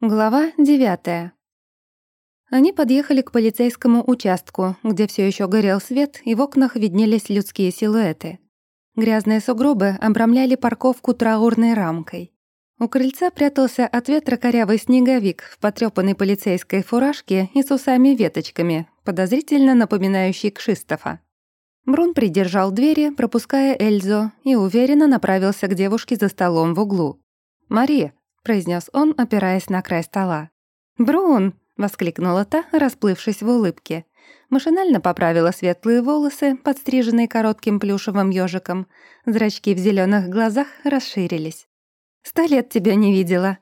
Глава девятая. Они подъехали к полицейскому участку, где все еще горел свет, и в окнах виднелись людские силуэты. Грязные сугробы обрамляли парковку траурной рамкой. У крыльца прятался от ветра корявый снеговик в потрёпанной полицейской фуражке и с усами-веточками, подозрительно напоминающий Кшистофа. Брун придержал двери, пропуская Эльзу, и уверенно направился к девушке за столом в углу. «Мари, произнес он, опираясь на край стола. «Брун!» — воскликнула та, расплывшись в улыбке. Машинально поправила светлые волосы, подстриженные коротким плюшевым ёжиком. Зрачки в зелёных глазах расширились. «Сто лет тебя не видела.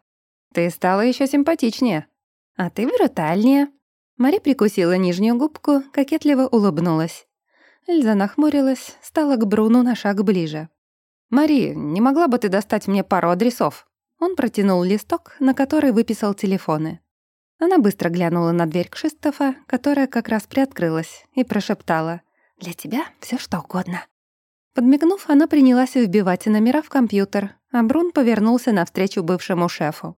Ты стала ещё симпатичнее. А ты брутальнее». Мари прикусила нижнюю губку, кокетливо улыбнулась. Эльза нахмурилась, стала к Бруну на шаг ближе. «Мари, не могла бы ты достать мне пару адресов?» Он протянул листок, на который выписал телефоны. Она быстро глянула на дверь Кшистофа, которая как раз приоткрылась, и прошептала «Для тебя все что угодно». Подмигнув, она принялась вбивать номера в компьютер, а Брун повернулся навстречу бывшему шефу.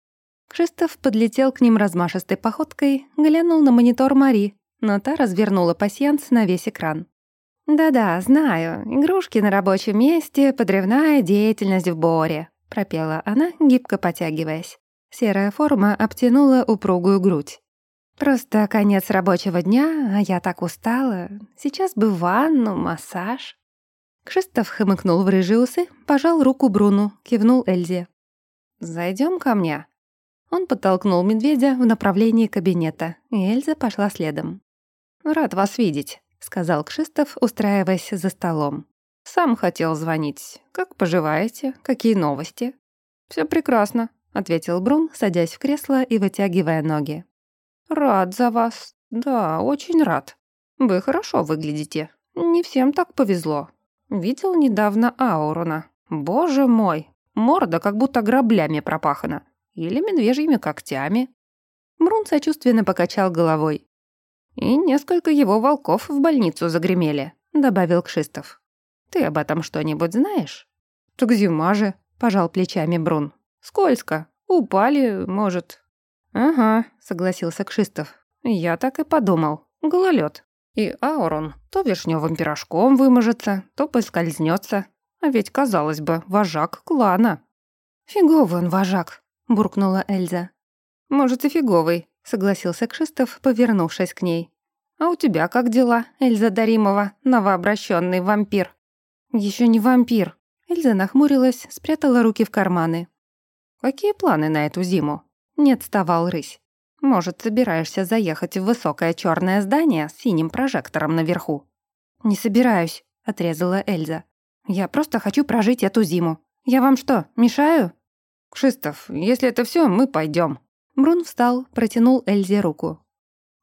Кшистоф подлетел к ним размашистой походкой, глянул на монитор Мари, но та развернула пасьянс на весь экран. «Да-да, знаю. Игрушки на рабочем месте, подрывная деятельность в Боре пропела она, гибко потягиваясь. Серая форма обтянула упругую грудь. «Просто конец рабочего дня, а я так устала. Сейчас бы ванну, массаж». Кшистоф хмыкнул в рыжие усы, пожал руку Бруну, кивнул Эльзе. «Зайдём ко мне». Он подтолкнул медведя в направлении кабинета, и Эльза пошла следом. «Рад вас видеть», — сказал Кшистоф, устраиваясь за столом. «Сам хотел звонить. Как поживаете? Какие новости?» «Всё прекрасно», — ответил Брун, садясь в кресло и вытягивая ноги. «Рад за вас. Да, очень рад. Вы хорошо выглядите. Не всем так повезло. Видел недавно Ауруна. Боже мой, морда как будто граблями пропахана. Или медвежьими когтями». Брун сочувственно покачал головой. «И несколько его волков в больницу загремели», — добавил Кшистов. Ты об этом что-нибудь знаешь?» «Так зима же», — пожал плечами Брун. «Скользко. Упали, может». «Ага», — согласился Кшистов. «Я так и подумал. Гололед. И Аурон то вишневым пирожком вымажется, то поскользнется. А ведь, казалось бы, вожак клана». «Фиговый он вожак», — буркнула Эльза. «Может, и фиговый», — согласился Кшистов, повернувшись к ней. «А у тебя как дела, Эльза Даримова, новообращенный вампир?» Еще не вампир». Эльза нахмурилась, спрятала руки в карманы. «Какие планы на эту зиму?» Не отставал рысь. «Может, собираешься заехать в высокое черное здание с синим прожектором наверху?» «Не собираюсь», — отрезала Эльза. «Я просто хочу прожить эту зиму. Я вам что, мешаю?» «Кшистов, если это все, мы пойдем. Брун встал, протянул Эльзе руку.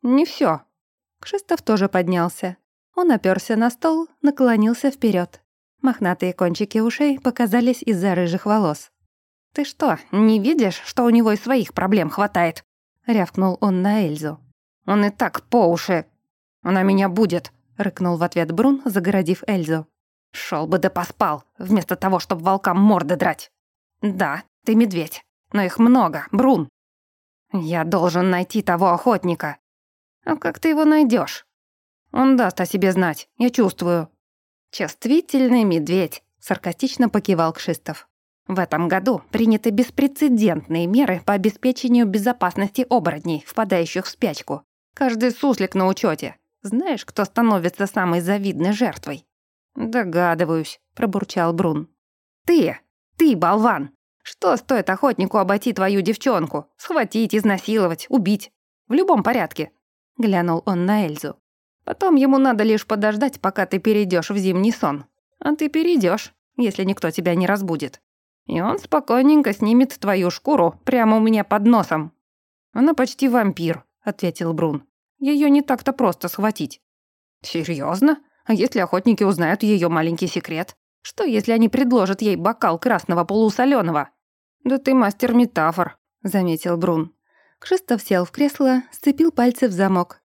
«Не все. Кшистов тоже поднялся. Он оперся на стол, наклонился вперед. Мохнатые кончики ушей показались из-за рыжих волос. «Ты что, не видишь, что у него и своих проблем хватает?» — рявкнул он на Эльзу. «Он и так по уши. Она меня будет», — рыкнул в ответ Брун, загородив Эльзу. «Шёл бы да поспал, вместо того, чтобы волкам морды драть. Да, ты медведь, но их много, Брун. Я должен найти того охотника. А как ты его найдешь? Он даст о себе знать, я чувствую. «Чувствительный медведь», — саркастично покивал Кшистов. «В этом году приняты беспрецедентные меры по обеспечению безопасности оборотней, впадающих в спячку. Каждый суслик на учете. Знаешь, кто становится самой завидной жертвой?» «Догадываюсь», — пробурчал Брун. «Ты! Ты, болван! Что стоит охотнику обойти твою девчонку? Схватить, изнасиловать, убить? В любом порядке!» Глянул он на Эльзу. Потом ему надо лишь подождать, пока ты перейдешь в зимний сон. А ты перейдешь, если никто тебя не разбудит. И он спокойненько снимет твою шкуру прямо у меня под носом. Она почти вампир, ответил Брун. Ее не так-то просто схватить. Серьезно? А если охотники узнают ее маленький секрет? Что, если они предложат ей бокал красного полусоленого? Да ты мастер метафор, заметил Брун. Кшистов сел в кресло, сцепил пальцы в замок,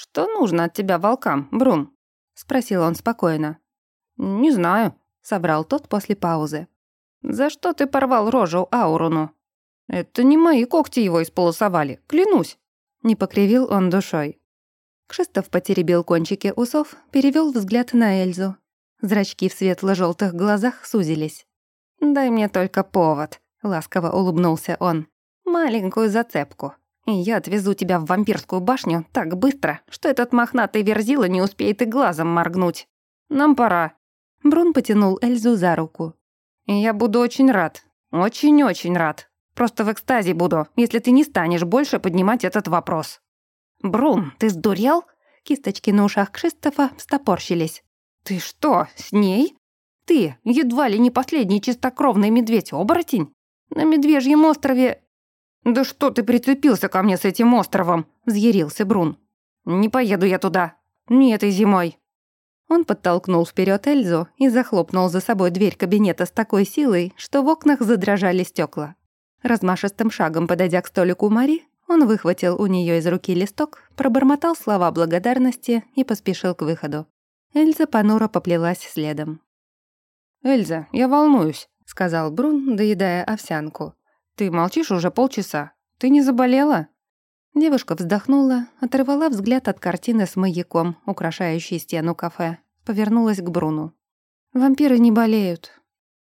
«Что нужно от тебя волкам, Брун?» — спросил он спокойно. «Не знаю», — соврал тот после паузы. «За что ты порвал рожу Ауруну?» «Это не мои когти его исполосовали, клянусь!» Не покривил он душой. Кшистов потеребил кончики усов, перевел взгляд на Эльзу. Зрачки в светло желтых глазах сузились. «Дай мне только повод», — ласково улыбнулся он. «Маленькую зацепку. И я отвезу тебя в вампирскую башню так быстро, что этот мохнатый верзила не успеет и глазом моргнуть. Нам пора». Брун потянул Эльзу за руку. «Я буду очень рад. Очень-очень рад. Просто в экстазе буду, если ты не станешь больше поднимать этот вопрос». «Брун, ты сдурел?» Кисточки на ушах Кшистофа встопорщились. «Ты что, с ней? Ты, едва ли не последний чистокровный медведь-оборотень? На Медвежьем острове «Да что ты прицепился ко мне с этим островом?» – взъярился Брун. «Не поеду я туда. Не этой зимой». Он подтолкнул вперед Эльзу и захлопнул за собой дверь кабинета с такой силой, что в окнах задрожали стекла. Размашистым шагом подойдя к столику Мари, он выхватил у нее из руки листок, пробормотал слова благодарности и поспешил к выходу. Эльза понуро поплелась следом. «Эльза, я волнуюсь», — сказал Брун, доедая овсянку. «Ты молчишь уже полчаса. Ты не заболела?» Девушка вздохнула, оторвала взгляд от картины с маяком, украшающей стену кафе. Повернулась к Бруну. «Вампиры не болеют.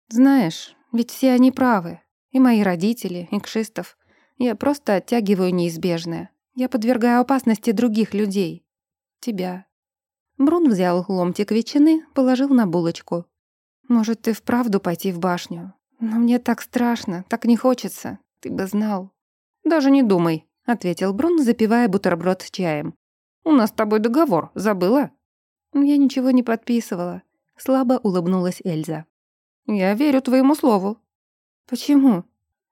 Знаешь, ведь все они правы. И мои родители, и Кшистов. Я просто оттягиваю неизбежное. Я подвергаю опасности других людей. Тебя». Брун взял ломтик ветчины, положил на булочку. «Может, ты вправду пойти в башню? «Но мне так страшно, так не хочется. Ты бы знал». «Даже не думай», — ответил Брун, запивая бутерброд чаем. «У нас с тобой договор, забыла?» «Я ничего не подписывала», — слабо улыбнулась Эльза. «Я верю твоему слову». «Почему?»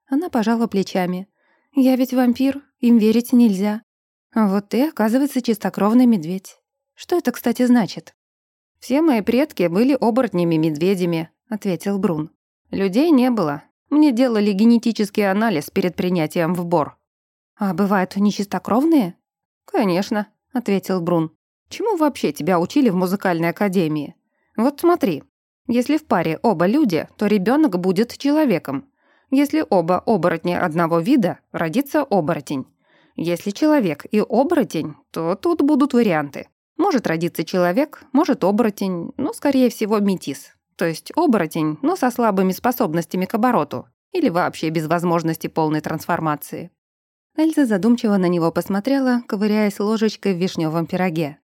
Она пожала плечами. «Я ведь вампир, им верить нельзя. А вот ты, оказывается, чистокровный медведь. Что это, кстати, значит?» «Все мои предки были оборотнями-медведями», — ответил Брун. Людей не было. Мне делали генетический анализ перед принятием в бор. А бывают нечистокровные? Конечно, ответил Брун. Чему вообще тебя учили в музыкальной академии? Вот смотри. Если в паре оба люди, то ребенок будет человеком. Если оба оборотни одного вида, родится оборотень. Если человек и оборотень, то тут будут варианты. Может родиться человек, может оборотень, но, скорее всего, метис. То есть оборотень, но со слабыми способностями к обороту. Или вообще без возможности полной трансформации. Эльза задумчиво на него посмотрела, ковыряясь ложечкой в вишневом пироге.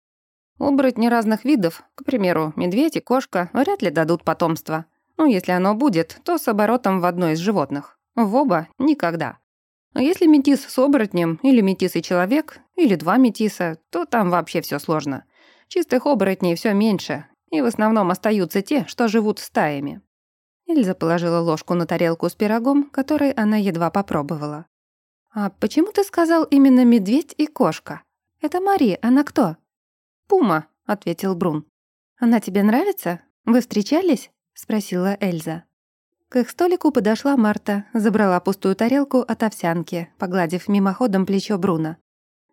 Оборотни разных видов, к примеру, медведь и кошка, вряд ли дадут потомство. Ну, если оно будет, то с оборотом в одно из животных. В оба — никогда. А если метис с оборотнем, или метис и человек, или два метиса, то там вообще все сложно. Чистых оборотней все меньше, и в основном остаются те, что живут стаями. Эльза положила ложку на тарелку с пирогом, который она едва попробовала. «А почему ты сказал именно медведь и кошка? Это Мари, она кто?» «Пума», — ответил Брун. «Она тебе нравится? Вы встречались?» — спросила Эльза. К их столику подошла Марта, забрала пустую тарелку от овсянки, погладив мимоходом плечо Бруна.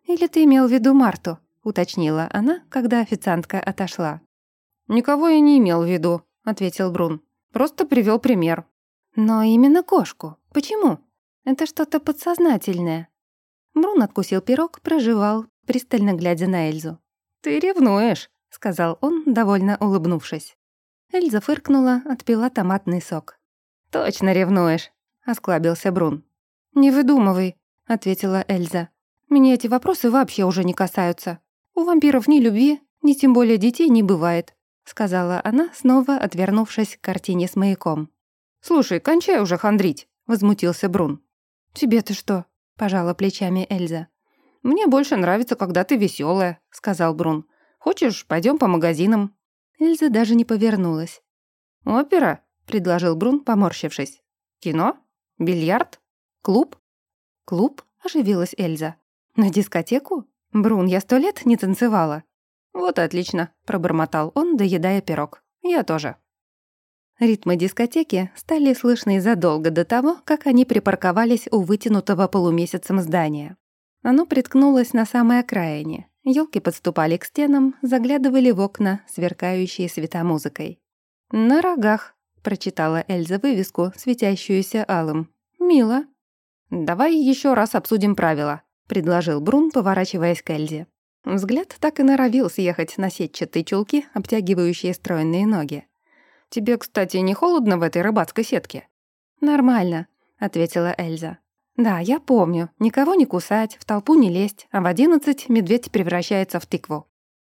«Или ты имел в виду Марту?» — уточнила она, когда официантка отошла. «Никого я не имел в виду», — ответил Брун. «Просто привел пример». «Но именно кошку. Почему? Это что-то подсознательное». Брун откусил пирог, проживал, пристально глядя на Эльзу. «Ты ревнуешь», — сказал он, довольно улыбнувшись. Эльза фыркнула, отпила томатный сок. «Точно ревнуешь», — осклабился Брун. «Не выдумывай», — ответила Эльза. «Меня эти вопросы вообще уже не касаются. У вампиров ни любви, ни тем более детей не бывает сказала она, снова отвернувшись к картине с маяком. «Слушай, кончай уже хандрить», — возмутился Брун. «Тебе-то что?» — пожала плечами Эльза. «Мне больше нравится, когда ты веселая, сказал Брун. «Хочешь, пойдем по магазинам?» Эльза даже не повернулась. «Опера?» — предложил Брун, поморщившись. «Кино? Бильярд? Клуб?» «Клуб?» — оживилась Эльза. «На дискотеку? Брун, я сто лет не танцевала». «Вот отлично», — пробормотал он, доедая пирог. «Я тоже». Ритмы дискотеки стали слышны задолго до того, как они припарковались у вытянутого полумесяцем здания. Оно приткнулось на самой окраине. Ёлки подступали к стенам, заглядывали в окна, сверкающие светомузыкой. «На рогах», — прочитала Эльза вывеску, светящуюся алым. «Мило». «Давай еще раз обсудим правила», — предложил Брун, поворачиваясь к Эльзе. Взгляд так и норовил съехать на сетчатые чулки, обтягивающие стройные ноги. «Тебе, кстати, не холодно в этой рыбацкой сетке?» «Нормально», — ответила Эльза. «Да, я помню. Никого не кусать, в толпу не лезть, а в одиннадцать медведь превращается в тыкву».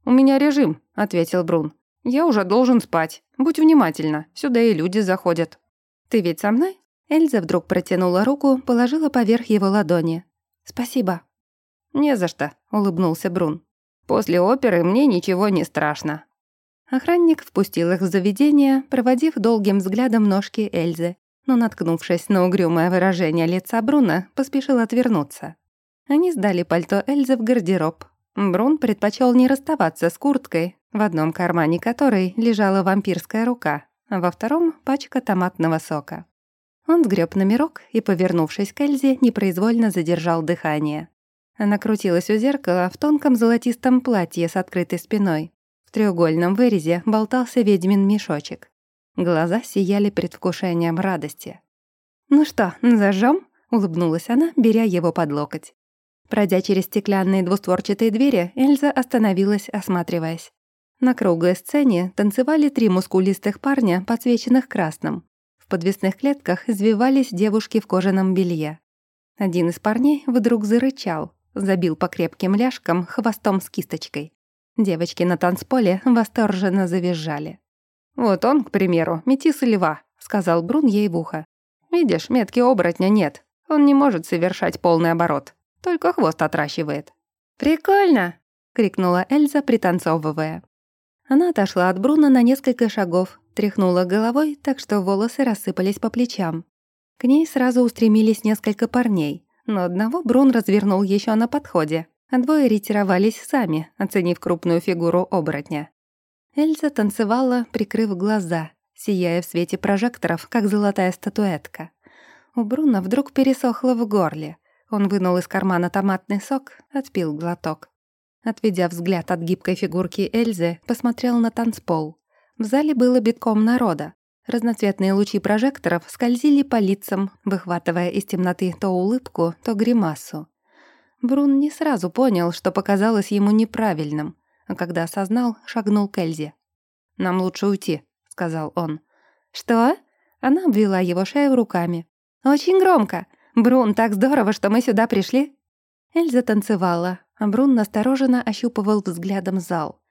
«У меня режим», — ответил Брун. «Я уже должен спать. Будь внимательна, сюда и люди заходят». «Ты ведь со мной?» Эльза вдруг протянула руку, положила поверх его ладони. «Спасибо». «Не за что», — улыбнулся Брун. «После оперы мне ничего не страшно». Охранник впустил их в заведение, проводив долгим взглядом ножки Эльзы, но, наткнувшись на угрюмое выражение лица Бруна, поспешил отвернуться. Они сдали пальто Эльзы в гардероб. Брун предпочел не расставаться с курткой, в одном кармане которой лежала вампирская рука, а во втором — пачка томатного сока. Он сгреб номерок и, повернувшись к Эльзе, непроизвольно задержал дыхание. Она крутилась у зеркала в тонком золотистом платье с открытой спиной. В треугольном вырезе болтался ведьмин мешочек. Глаза сияли предвкушением радости. «Ну что, зажжем? улыбнулась она, беря его под локоть. Пройдя через стеклянные двустворчатые двери, Эльза остановилась, осматриваясь. На круглой сцене танцевали три мускулистых парня, подсвеченных красным. В подвесных клетках извивались девушки в кожаном белье. Один из парней вдруг зарычал, забил по крепким ляжкам хвостом с кисточкой. Девочки на танцполе восторженно завизжали. «Вот он, к примеру, метис льва», — сказал Брун ей в ухо. «Видишь, метки оборотня нет. Он не может совершать полный оборот. Только хвост отращивает». «Прикольно!» — крикнула Эльза, пританцовывая. Она отошла от Бруна на несколько шагов, тряхнула головой, так что волосы рассыпались по плечам. К ней сразу устремились несколько парней, но одного Брун развернул еще на подходе, а двое ретировались сами, оценив крупную фигуру оборотня. Эльза танцевала, прикрыв глаза, сияя в свете прожекторов, как золотая статуэтка. У Бруна вдруг пересохло в горле. Он вынул из кармана томатный сок, отпил глоток. Отведя взгляд от гибкой фигурки Эльзы, посмотрел на танцпол. В зале было битком народа. Разноцветные лучи прожекторов скользили по лицам, выхватывая из темноты то улыбку, то гримасу. Брун не сразу понял, что показалось ему неправильным а когда осознал, шагнул к Эльзе. «Нам лучше уйти», — сказал он. «Что?» Она обвела его шею руками. «Очень громко! Брун, так здорово, что мы сюда пришли!» Эльза танцевала, а Брун настороженно ощупывал взглядом зал.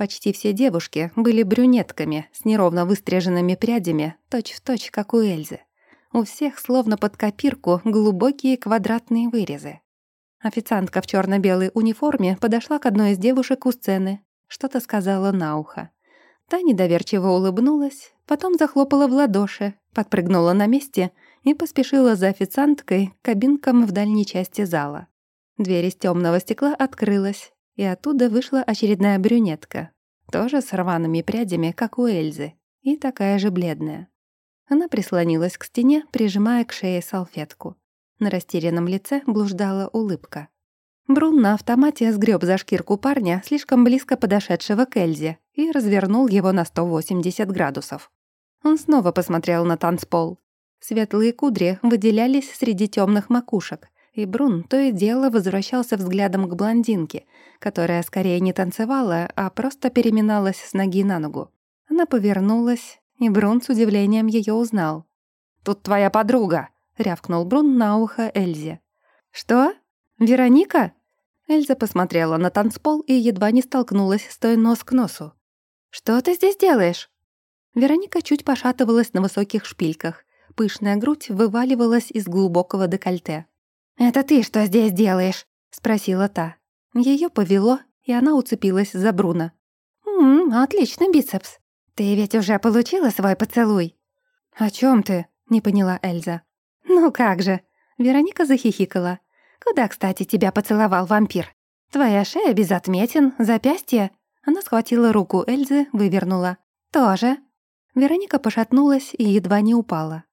Почти все девушки были брюнетками с неровно выстриженными прядями, точь-в-точь, точь, как у Эльзы. У всех, словно под копирку, глубокие квадратные вырезы. Официантка в черно белой униформе подошла к одной из девушек у сцены, что-то сказала на ухо. Та недоверчиво улыбнулась, потом захлопала в ладоши, подпрыгнула на месте и поспешила за официанткой к кабинкам в дальней части зала. Дверь из темного стекла открылась, и оттуда вышла очередная брюнетка, тоже с рваными прядями, как у Эльзы, и такая же бледная. Она прислонилась к стене, прижимая к шее салфетку. На растерянном лице блуждала улыбка. Брун на автомате сгреб за шкирку парня, слишком близко подошедшего к Эльзе, и развернул его на 180 градусов. Он снова посмотрел на танцпол. Светлые кудри выделялись среди темных макушек, и Брун то и дело возвращался взглядом к блондинке, которая скорее не танцевала, а просто переминалась с ноги на ногу. Она повернулась, и Брун с удивлением ее узнал. «Тут твоя подруга!» рявкнул Брун на ухо Эльзе. «Что? Вероника?» Эльза посмотрела на танцпол и едва не столкнулась с той нос к носу. «Что ты здесь делаешь?» Вероника чуть пошатывалась на высоких шпильках. Пышная грудь вываливалась из глубокого декольте. «Это ты что здесь делаешь?» — спросила та. Ее повело, и она уцепилась за Бруна. «Ммм, отличный бицепс. Ты ведь уже получила свой поцелуй?» «О чем ты?» — не поняла Эльза. «Ну как же!» — Вероника захихикала. «Куда, кстати, тебя поцеловал вампир? Твоя шея без отметин, запястье?» Она схватила руку Эльзы, вывернула. «Тоже?» Вероника пошатнулась и едва не упала.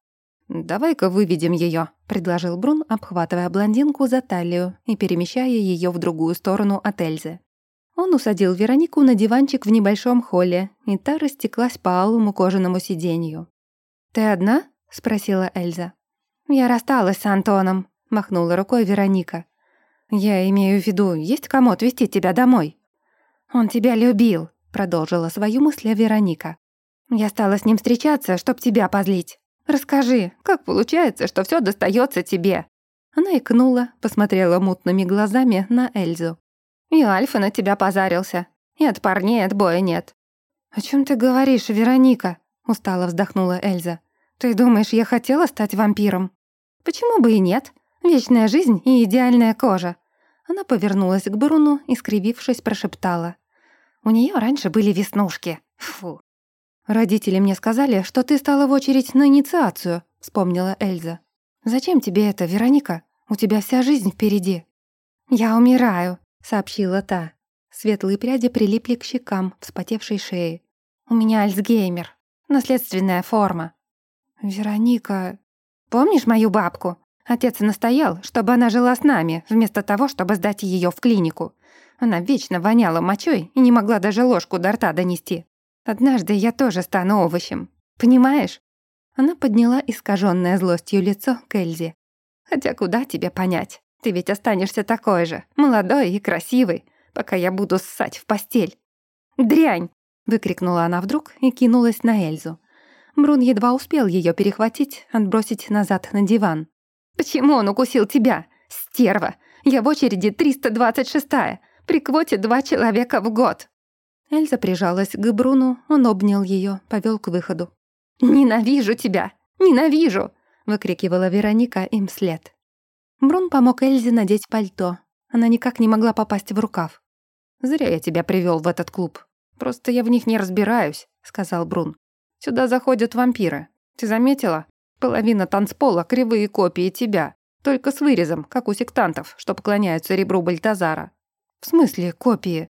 «Давай-ка выведем ее, предложил Брун, обхватывая блондинку за талию и перемещая ее в другую сторону от Эльзы. Он усадил Веронику на диванчик в небольшом холле, и та растеклась по алому кожаному сиденью. «Ты одна?» — спросила Эльза. «Я рассталась с Антоном», — махнула рукой Вероника. «Я имею в виду, есть кому отвезти тебя домой?» «Он тебя любил», — продолжила свою мысль Вероника. «Я стала с ним встречаться, чтоб тебя позлить. Расскажи, как получается, что все достается тебе?» Она икнула, посмотрела мутными глазами на Эльзу. «И Альфа на тебя позарился. И от парней отбоя нет». «О чем ты говоришь, Вероника?» — устало вздохнула Эльза. «Ты думаешь, я хотела стать вампиром?» «Почему бы и нет? Вечная жизнь и идеальная кожа». Она повернулась к Бруну и, скривившись, прошептала. «У нее раньше были веснушки. Фу». «Родители мне сказали, что ты стала в очередь на инициацию», — вспомнила Эльза. «Зачем тебе это, Вероника? У тебя вся жизнь впереди». «Я умираю», — сообщила та. Светлые пряди прилипли к щекам, вспотевшей шее. «У меня Альцгеймер. Наследственная форма». «Вероника...» «Помнишь мою бабку? Отец настоял, чтобы она жила с нами, вместо того, чтобы сдать ее в клинику. Она вечно воняла мочой и не могла даже ложку до рта донести. Однажды я тоже стану овощем. Понимаешь?» Она подняла искаженное злостью лицо к Эльзе. «Хотя куда тебе понять? Ты ведь останешься такой же, молодой и красивый, пока я буду ссать в постель». «Дрянь!» — выкрикнула она вдруг и кинулась на Эльзу. Брун едва успел ее перехватить, отбросить назад на диван. «Почему он укусил тебя? Стерва! Я в очереди 326-я! При квоте два человека в год!» Эльза прижалась к Бруну, он обнял ее, повел к выходу. «Ненавижу тебя! Ненавижу!» — выкрикивала Вероника им вслед. Брун помог Эльзе надеть пальто. Она никак не могла попасть в рукав. «Зря я тебя привел в этот клуб. Просто я в них не разбираюсь», — сказал Брун. «Сюда заходят вампиры. Ты заметила? Половина танцпола — кривые копии тебя. Только с вырезом, как у сектантов, что поклоняются ребру Бальтазара». «В смысле копии?»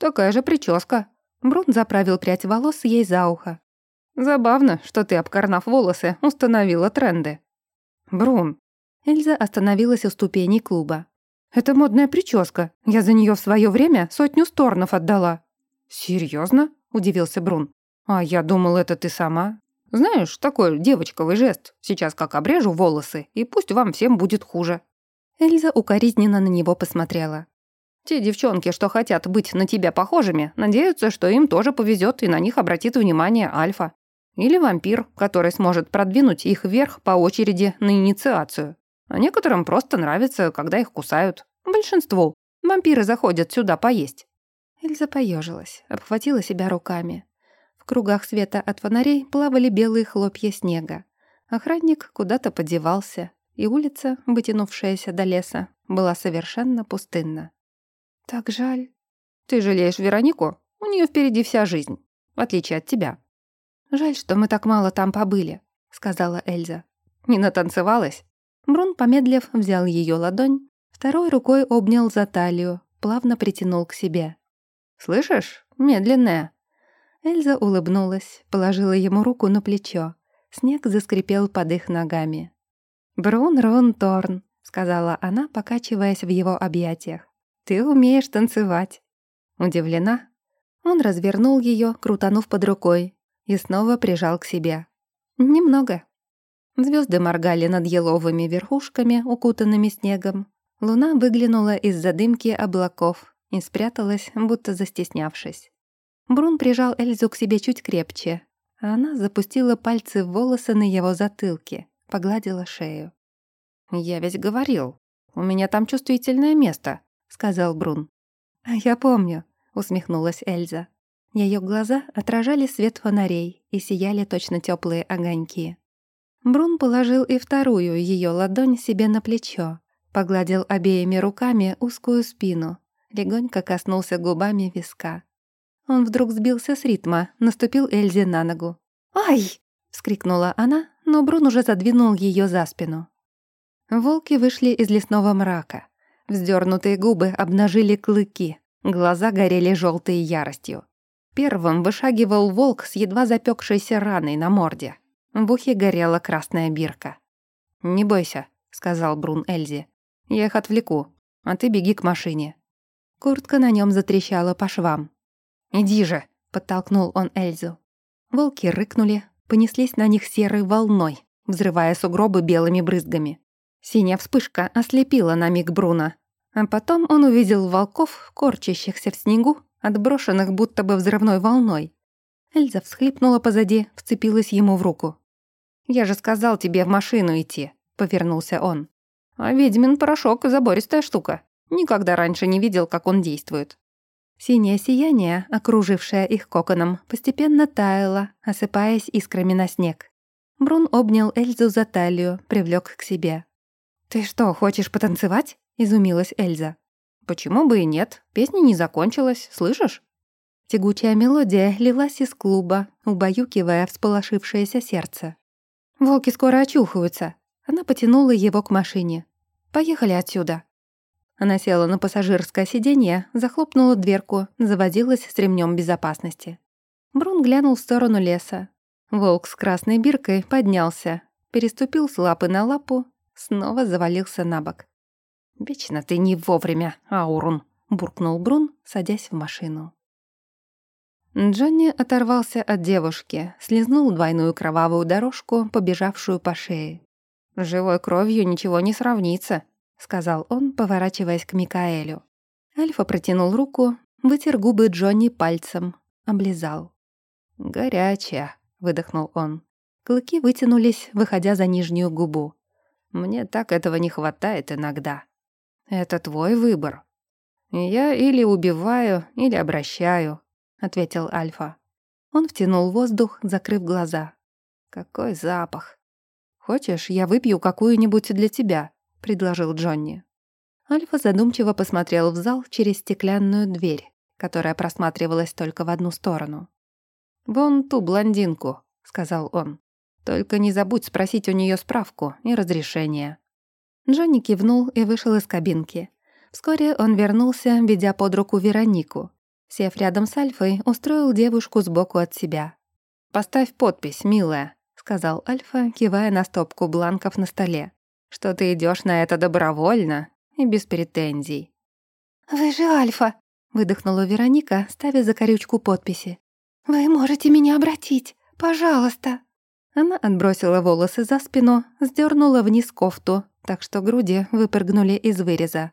«Такая же прическа». Брун заправил прядь волос ей за ухо. Забавно, что ты, обкорнав волосы, установила тренды. Брун. Эльза остановилась у ступеней клуба. Это модная прическа. Я за нее в свое время сотню сторнов отдала. Серьезно? удивился Брун. А я думал, это ты сама. Знаешь, такой девочковый жест. Сейчас как обрежу волосы, и пусть вам всем будет хуже. Эльза укоризненно на него посмотрела. Те девчонки, что хотят быть на тебя похожими, надеются, что им тоже повезет и на них обратит внимание Альфа. Или вампир, который сможет продвинуть их вверх по очереди на инициацию. А некоторым просто нравится, когда их кусают. Большинству. Вампиры заходят сюда поесть. Эльза поежилась, обхватила себя руками. В кругах света от фонарей плавали белые хлопья снега. Охранник куда-то подевался, и улица, вытянувшаяся до леса, была совершенно пустынна. «Так жаль». «Ты жалеешь Веронику? У нее впереди вся жизнь, в отличие от тебя». «Жаль, что мы так мало там побыли», — сказала Эльза. «Не натанцевалась?» Брун, помедлив, взял ее ладонь, второй рукой обнял за талию, плавно притянул к себе. «Слышишь? Медленная». Эльза улыбнулась, положила ему руку на плечо. Снег заскрипел под их ногами. «Брун Рун Торн», — сказала она, покачиваясь в его объятиях. «Ты умеешь танцевать». Удивлена? Он развернул ее, крутанув под рукой, и снова прижал к себе. Немного. Звезды моргали над еловыми верхушками, укутанными снегом. Луна выглянула из-за дымки облаков и спряталась, будто застеснявшись. Брун прижал Эльзу к себе чуть крепче, а она запустила пальцы в волосы на его затылке, погладила шею. «Я ведь говорил, у меня там чувствительное место», — сказал Брун. «А «Я помню», — усмехнулась Эльза. Ее глаза отражали свет фонарей и сияли точно теплые огоньки. Брун положил и вторую ее ладонь себе на плечо, погладил обеими руками узкую спину, легонько коснулся губами виска. Он вдруг сбился с ритма, наступил Эльзе на ногу. «Ай!» — вскрикнула она, но Брун уже задвинул ее за спину. Волки вышли из лесного мрака. Вздернутые губы обнажили клыки, глаза горели желтой яростью. Первым вышагивал волк с едва запекшейся раной на морде. В ухе горела красная бирка. «Не бойся», — сказал Брун Эльзе. «Я их отвлеку, а ты беги к машине». Куртка на нем затрещала по швам. «Иди же», — подтолкнул он Эльзу. Волки рыкнули, понеслись на них серой волной, взрывая сугробы белыми брызгами. Синяя вспышка ослепила на миг Бруна. А потом он увидел волков, корчащихся в снегу, отброшенных будто бы взрывной волной. Эльза всхлипнула позади, вцепилась ему в руку. «Я же сказал тебе в машину идти», — повернулся он. «А ведьмин порошок — забористая штука. Никогда раньше не видел, как он действует». Синее сияние, окружившее их коконом, постепенно таяло, осыпаясь искрами на снег. Брун обнял Эльзу за талию, привлёк к себе. «Ты что, хочешь потанцевать?» — изумилась Эльза. «Почему бы и нет? Песня не закончилась, слышишь?» Тягучая мелодия лилась из клуба, убаюкивая всполошившееся сердце. «Волки скоро очухаются». Она потянула его к машине. «Поехали отсюда». Она села на пассажирское сиденье, захлопнула дверку, заводилась с ремнем безопасности. Брун глянул в сторону леса. Волк с красной биркой поднялся, переступил с лапы на лапу, снова завалился на бок. «Вечно ты не вовремя, Аурун», — буркнул Брун, садясь в машину. Джонни оторвался от девушки, слезнул двойную кровавую дорожку, побежавшую по шее. «Живой кровью ничего не сравнится», — сказал он, поворачиваясь к Микаэлю. Альфа протянул руку, вытер губы Джонни пальцем, облизал. «Горячая», — выдохнул он. Клыки вытянулись, выходя за нижнюю губу. «Мне так этого не хватает иногда». «Это твой выбор. Я или убиваю, или обращаю», ответил Альфа. Он втянул воздух, закрыв глаза. Какой запах. Хочешь, я выпью какую-нибудь для тебя, предложил Джонни. Альфа задумчиво посмотрел в зал через стеклянную дверь, которая просматривалась только в одну сторону. «Вон ту блондинку», — сказал он. «Только не забудь спросить у нее справку и разрешение». Джонни кивнул и вышел из кабинки. Вскоре он вернулся, ведя под руку Веронику, Сев рядом с Альфой, устроил девушку сбоку от себя. «Поставь подпись, милая», — сказал Альфа, кивая на стопку бланков на столе. «Что ты идешь на это добровольно и без претензий». «Вы же Альфа», — выдохнула Вероника, ставя за корючку подписи. «Вы можете меня обратить, пожалуйста». Она отбросила волосы за спину, сдернула вниз кофту, так что груди выпрыгнули из выреза.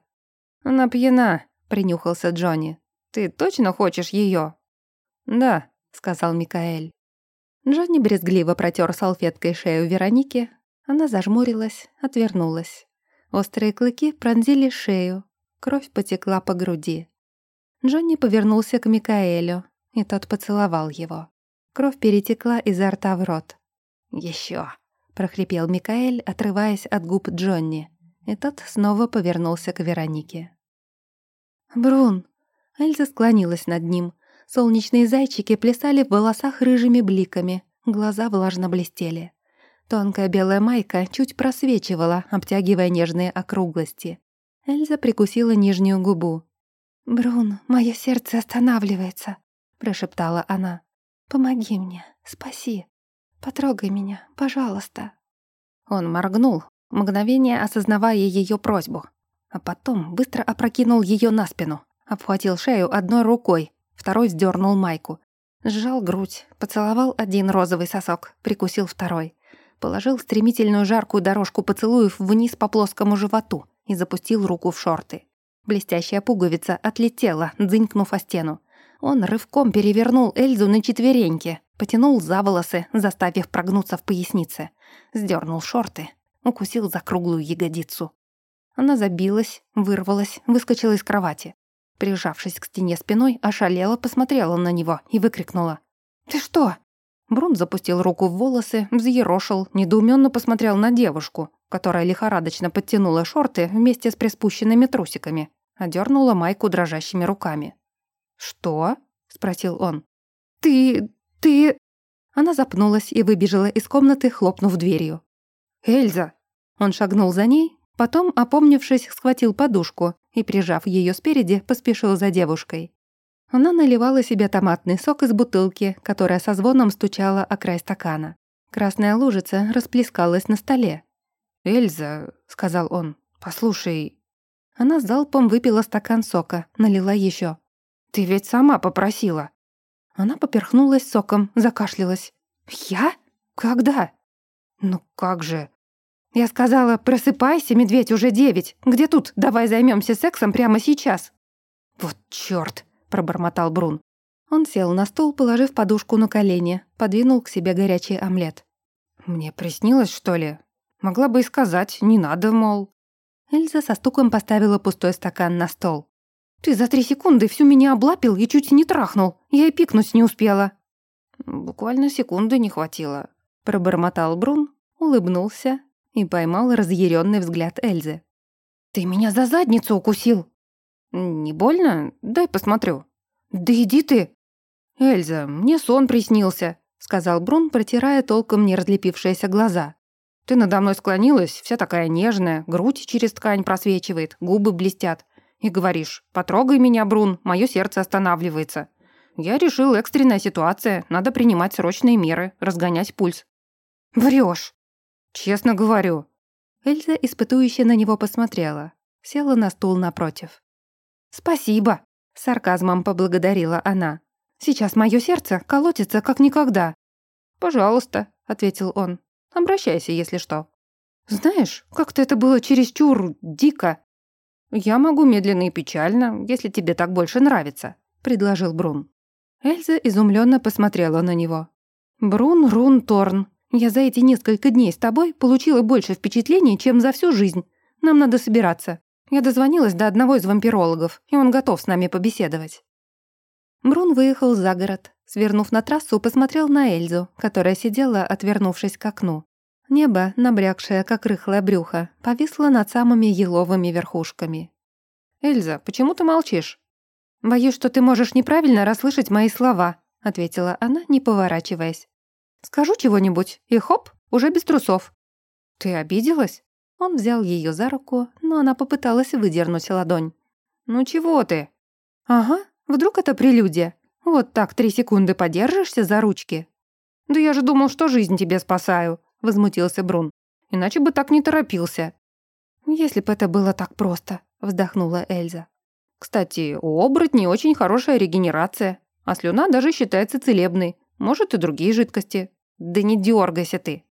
«Она пьяна», — принюхался Джонни. Ты точно хочешь ее? «Да», — сказал Микаэль. Джонни брезгливо протер салфеткой шею Вероники. Она зажмурилась, отвернулась. Острые клыки пронзили шею. Кровь потекла по груди. Джонни повернулся к Микаэлю, и тот поцеловал его. Кровь перетекла изо рта в рот. Еще, прохрипел Микаэль, отрываясь от губ Джонни. И тот снова повернулся к Веронике. «Брун!» Эльза склонилась над ним. Солнечные зайчики плясали в волосах рыжими бликами, глаза влажно блестели. Тонкая белая майка чуть просвечивала, обтягивая нежные округлости. Эльза прикусила нижнюю губу. «Брун, мое сердце останавливается», — прошептала она. «Помоги мне, спаси. Потрогай меня, пожалуйста». Он моргнул, мгновение осознавая ее просьбу, а потом быстро опрокинул ее на спину. Обхватил шею одной рукой, второй сдернул майку. Сжал грудь, поцеловал один розовый сосок, прикусил второй. Положил стремительную жаркую дорожку поцелуев вниз по плоскому животу и запустил руку в шорты. Блестящая пуговица отлетела, дзынькнув о стену. Он рывком перевернул Эльзу на четвереньки, потянул за волосы, заставив прогнуться в пояснице. Сдернул шорты, укусил за круглую ягодицу. Она забилась, вырвалась, выскочила из кровати. Прижавшись к стене спиной, ошалела, посмотрела на него и выкрикнула. «Ты что?» Брун запустил руку в волосы, взъерошил, недоуменно посмотрел на девушку, которая лихорадочно подтянула шорты вместе с приспущенными трусиками, одернула майку дрожащими руками. «Что?» — спросил он. «Ты... ты...» Она запнулась и выбежала из комнаты, хлопнув дверью. «Эльза!» Он шагнул за ней, потом, опомнившись, схватил подушку и, прижав ее спереди, поспешил за девушкой. Она наливала себе томатный сок из бутылки, которая со звоном стучала о край стакана. Красная лужица расплескалась на столе. «Эльза», — сказал он, — «послушай». Она залпом выпила стакан сока, налила еще. «Ты ведь сама попросила». Она поперхнулась соком, закашлялась. «Я? Когда?» «Ну как же?» Я сказала, просыпайся, медведь, уже девять. Где тут? Давай займемся сексом прямо сейчас. Вот чёрт, пробормотал Брун. Он сел на стул, положив подушку на колени, подвинул к себе горячий омлет. Мне приснилось, что ли? Могла бы и сказать, не надо, мол. Эльза со стуком поставила пустой стакан на стол. «Ты за три секунды всю меня облапил и чуть не трахнул. Я и пикнуть не успела». «Буквально секунды не хватило», — пробормотал Брун, улыбнулся и поймал разъяренный взгляд Эльзы. «Ты меня за задницу укусил!» «Не больно? Дай посмотрю». «Да иди ты!» «Эльза, мне сон приснился», — сказал Брун, протирая толком не разлепившиеся глаза. «Ты надо мной склонилась, вся такая нежная, грудь через ткань просвечивает, губы блестят. И говоришь, потрогай меня, Брун, мое сердце останавливается. Я решил, экстренная ситуация, надо принимать срочные меры, разгонять пульс». «Врёшь!» «Честно говорю». Эльза испытующе на него посмотрела, села на стул напротив. «Спасибо», — сарказмом поблагодарила она. «Сейчас мое сердце колотится как никогда». «Пожалуйста», — ответил он. «Обращайся, если что». «Знаешь, как-то это было чересчур дико». «Я могу медленно и печально, если тебе так больше нравится», — предложил Брун. Эльза изумленно посмотрела на него. «Брун Рун Торн, я за эти несколько дней с тобой получила больше впечатлений, чем за всю жизнь. Нам надо собираться. Я дозвонилась до одного из вампирологов, и он готов с нами побеседовать». Брун выехал за город. Свернув на трассу, посмотрел на Эльзу, которая сидела, отвернувшись к окну. Небо, набрякшее, как рыхлое брюхо, повисло над самыми еловыми верхушками. «Эльза, почему ты молчишь?» «Боюсь, что ты можешь неправильно расслышать мои слова», — ответила она, не поворачиваясь. «Скажу чего-нибудь, и хоп, уже без трусов». «Ты обиделась?» Он взял ее за руку, но она попыталась выдернуть ладонь. «Ну чего ты?» «Ага, вдруг это прелюдия. Вот так три секунды подержишься за ручки». «Да я же думал, что жизнь тебе спасаю», — возмутился Брун. «Иначе бы так не торопился». «Если бы это было так просто», — вздохнула Эльза. «Кстати, у оборотней очень хорошая регенерация, а слюна даже считается целебной, может и другие жидкости. Да не дергайся ты».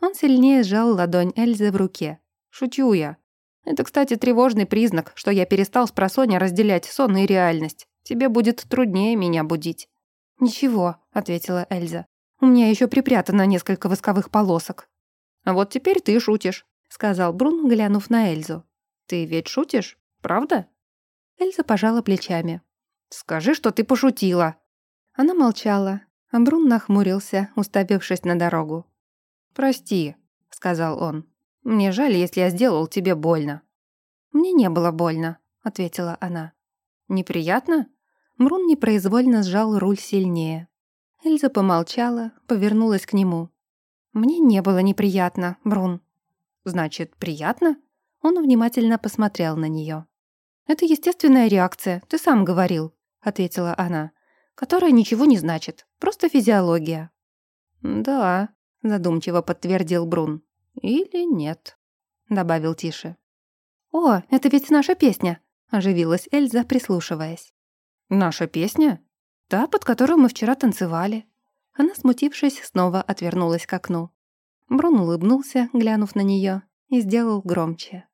Он сильнее сжал ладонь Эльзы в руке. Шучу я. Это, кстати, тревожный признак, что я перестал с просонья разделять сон и реальность. Тебе будет труднее меня будить». «Ничего», — ответила Эльза. «У меня еще припрятано несколько восковых полосок». «А вот теперь ты шутишь», — сказал Брун, глянув на Эльзу. «Ты ведь шутишь, правда?» Эльза пожала плечами. «Скажи, что ты пошутила». Она молчала, а Брун нахмурился, уставившись на дорогу. «Прости», — сказал он. Мне жаль, если я сделал тебе больно». «Мне не было больно», — ответила она. «Неприятно?» Мрун непроизвольно сжал руль сильнее. Эльза помолчала, повернулась к нему. «Мне не было неприятно, Брун». «Значит, приятно?» Он внимательно посмотрел на нее. «Это естественная реакция, ты сам говорил», — ответила она, «которая ничего не значит, просто физиология». «Да», — задумчиво подтвердил Брун. «Или нет», — добавил тише. «О, это ведь наша песня», — оживилась Эльза, прислушиваясь. «Наша песня?» «Та, под которую мы вчера танцевали». Она, смутившись, снова отвернулась к окну. Брун улыбнулся, глянув на нее, и сделал громче.